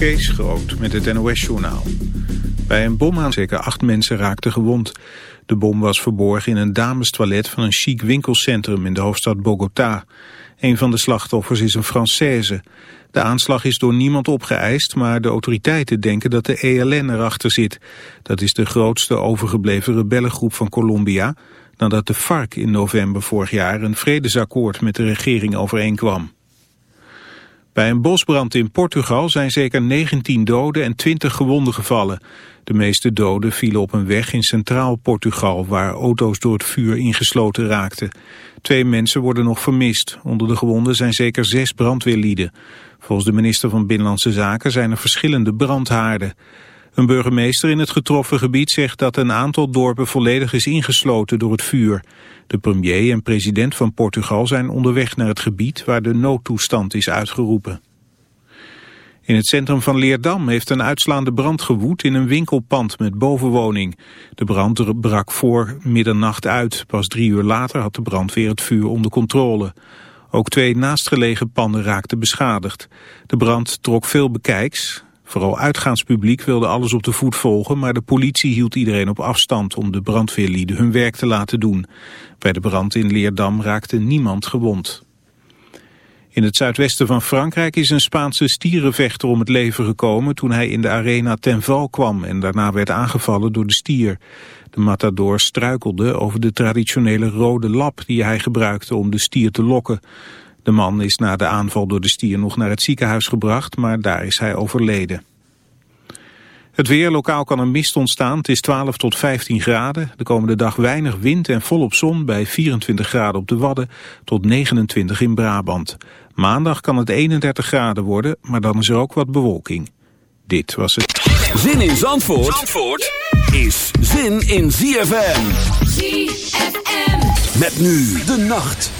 Kees Groot met het NOS-journaal. Bij een bom aan acht mensen raakten gewond. De bom was verborgen in een damestoilet van een chic winkelcentrum in de hoofdstad Bogota. Een van de slachtoffers is een Française. De aanslag is door niemand opgeëist, maar de autoriteiten denken dat de ELN erachter zit. Dat is de grootste overgebleven rebellengroep van Colombia... nadat de FARC in november vorig jaar een vredesakkoord met de regering overeenkwam. Bij een bosbrand in Portugal zijn zeker 19 doden en 20 gewonden gevallen. De meeste doden vielen op een weg in centraal Portugal... waar auto's door het vuur ingesloten raakten. Twee mensen worden nog vermist. Onder de gewonden zijn zeker zes brandweerlieden. Volgens de minister van Binnenlandse Zaken zijn er verschillende brandhaarden. Een burgemeester in het getroffen gebied zegt dat een aantal dorpen volledig is ingesloten door het vuur. De premier en president van Portugal zijn onderweg naar het gebied waar de noodtoestand is uitgeroepen. In het centrum van Leerdam heeft een uitslaande brand gewoed in een winkelpand met bovenwoning. De brand brak voor middernacht uit. Pas drie uur later had de brandweer het vuur onder controle. Ook twee naastgelegen panden raakten beschadigd. De brand trok veel bekijks. Vooral uitgaanspubliek wilde alles op de voet volgen, maar de politie hield iedereen op afstand om de brandweerlieden hun werk te laten doen. Bij de brand in Leerdam raakte niemand gewond. In het zuidwesten van Frankrijk is een Spaanse stierenvechter om het leven gekomen toen hij in de arena ten val kwam en daarna werd aangevallen door de stier. De matador struikelde over de traditionele rode lap die hij gebruikte om de stier te lokken. De man is na de aanval door de stier nog naar het ziekenhuis gebracht, maar daar is hij overleden. Het weer, lokaal kan er mist ontstaan. Het is 12 tot 15 graden. De komende dag weinig wind en volop zon bij 24 graden op de Wadden tot 29 in Brabant. Maandag kan het 31 graden worden, maar dan is er ook wat bewolking. Dit was het. Zin in Zandvoort, Zandvoort is zin in ZFM. ZFM. Met nu de nacht.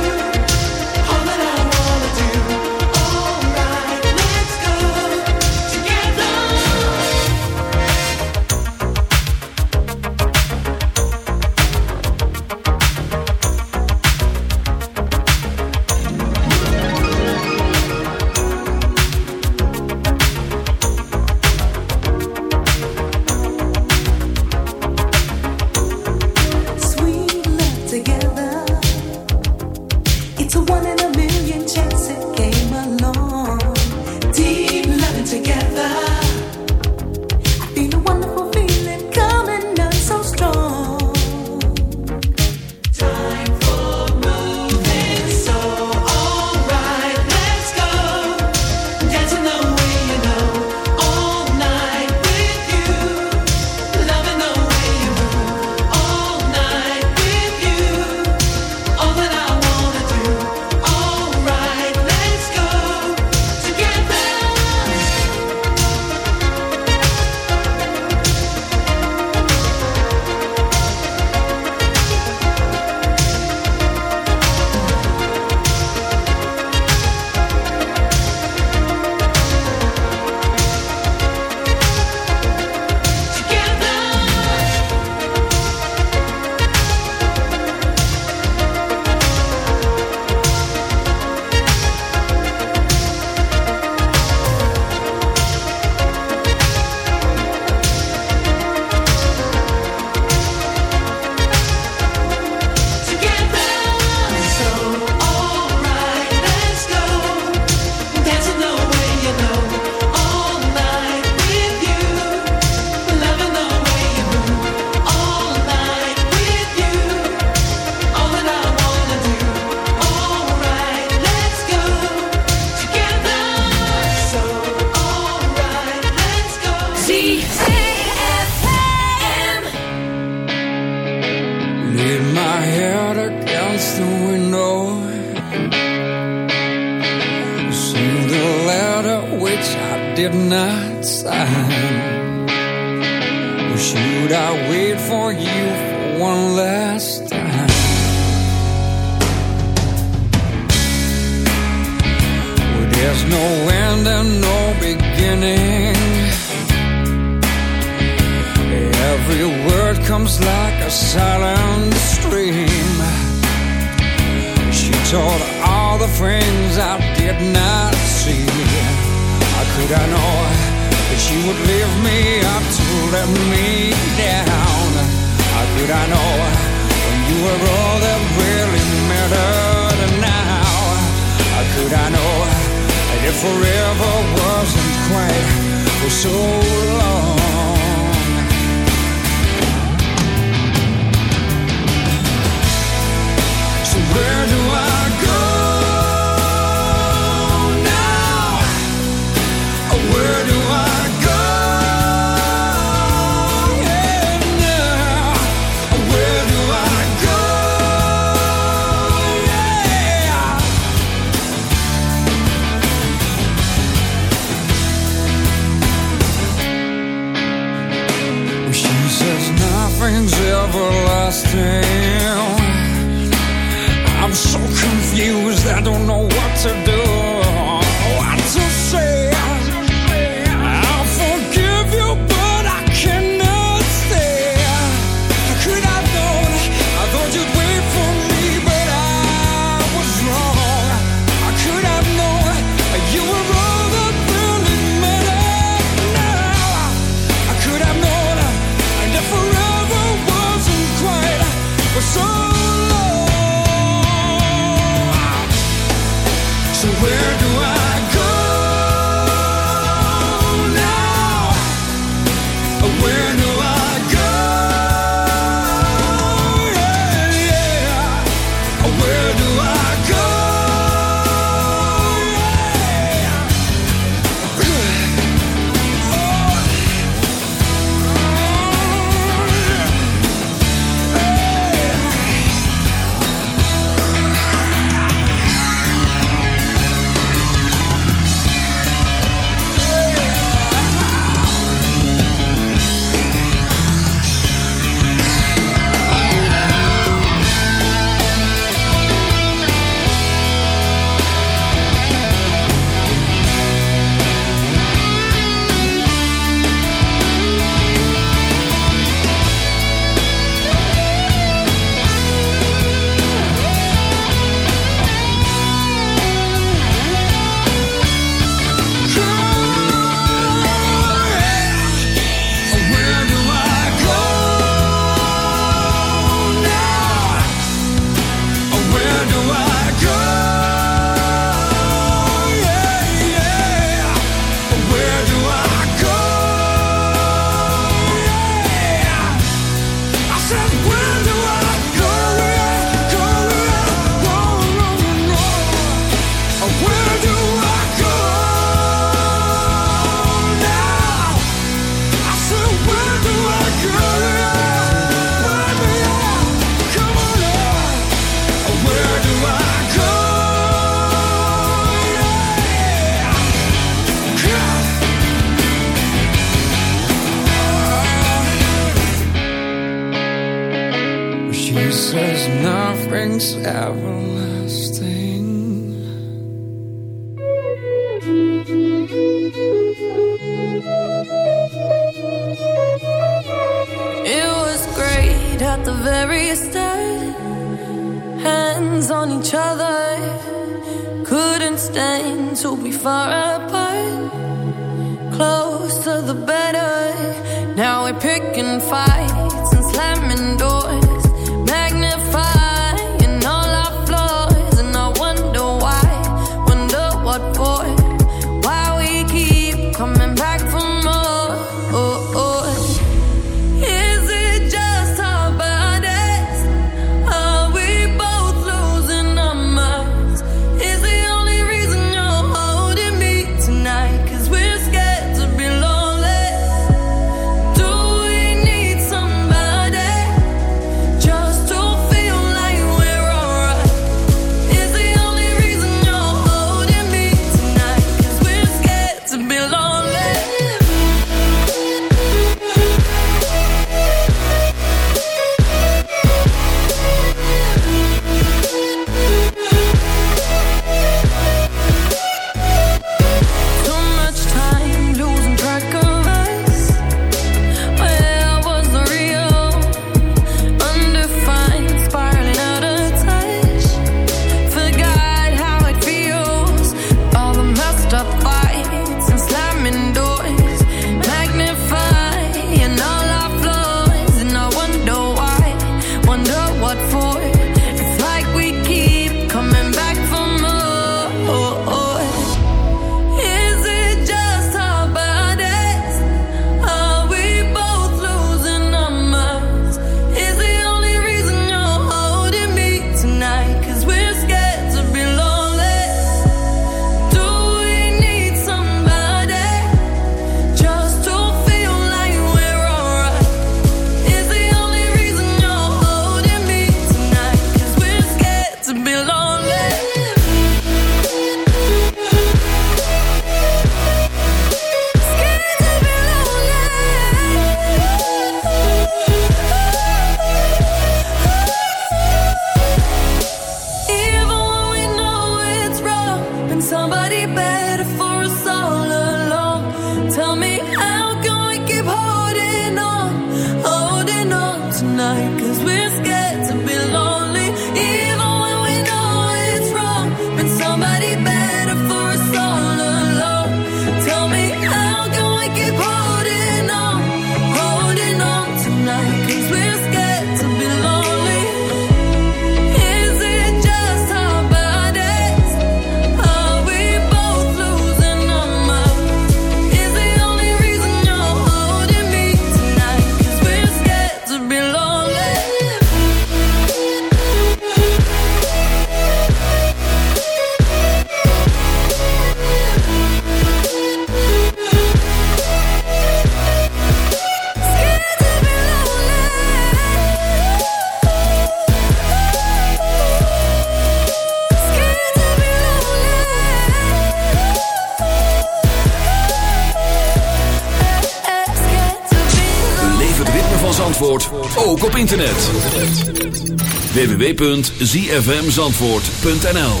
www.zfmzandvoort.nl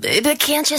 Baby, can't you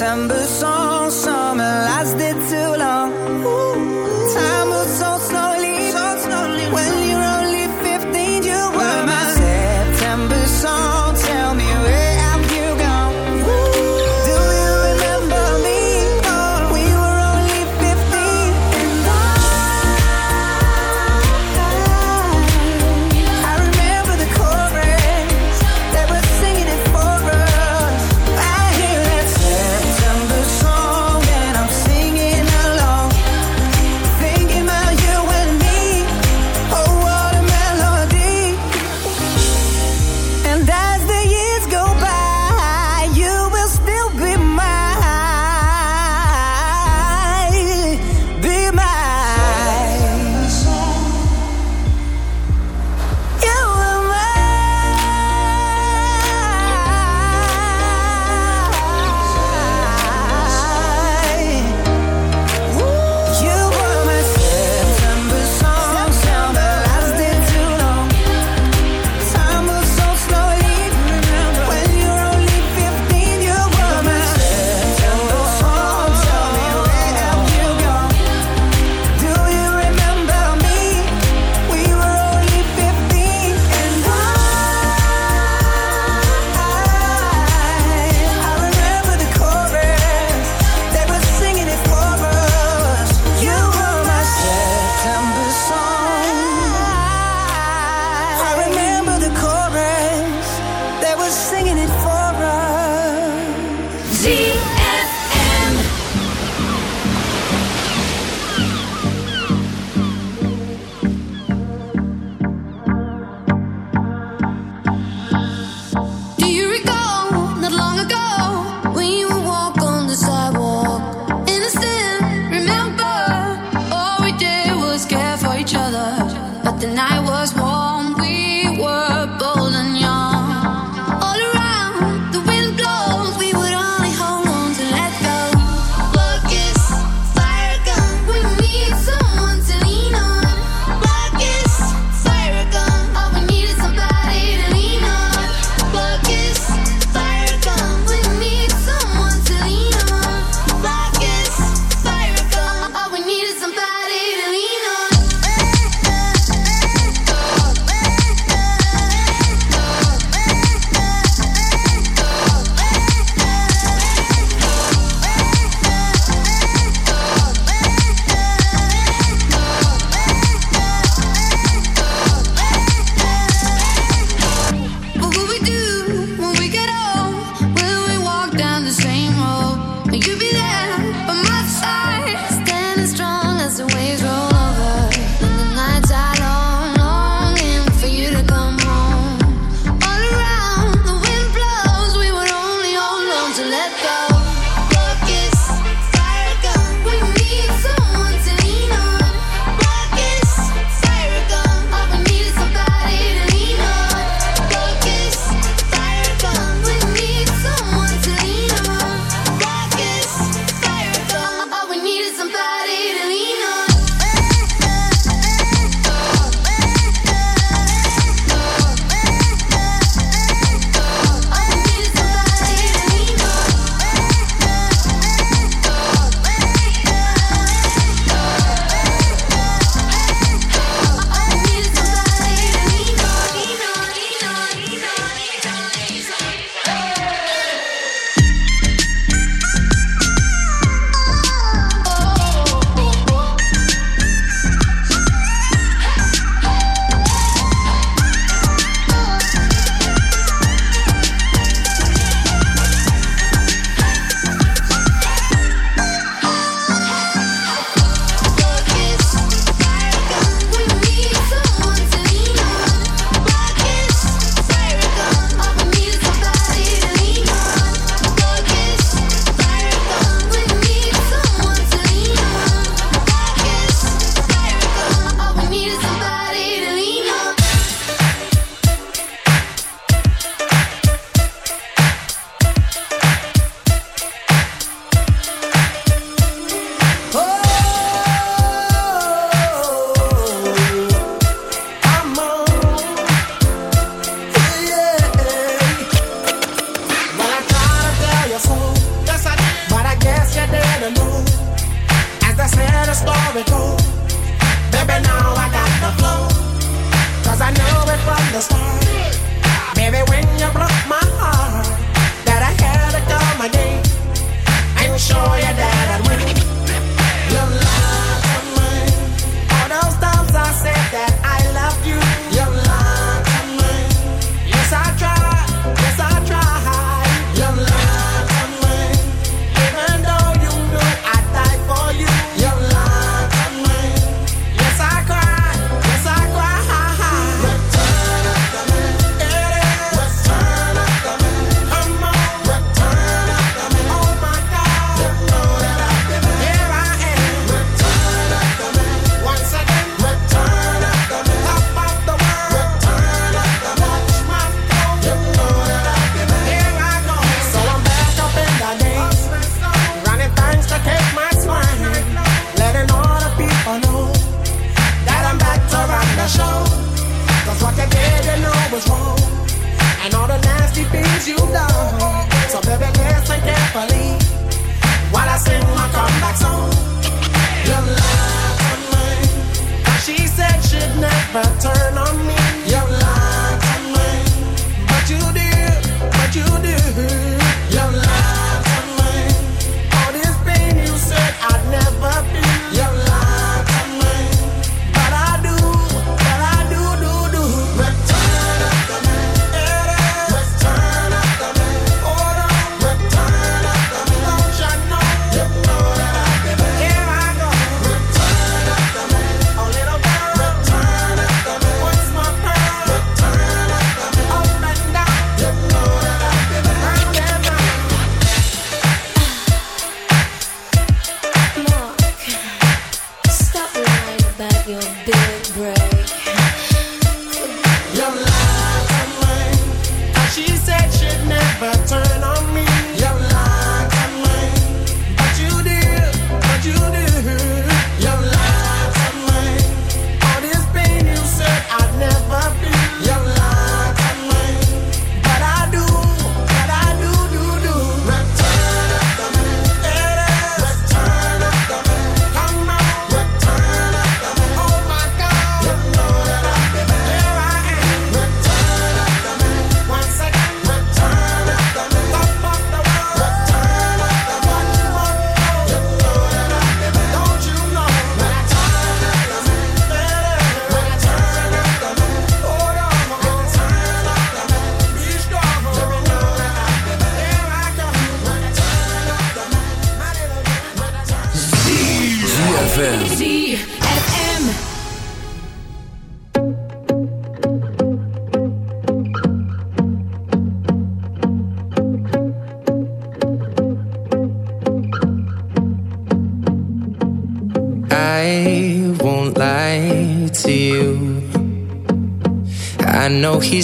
September song,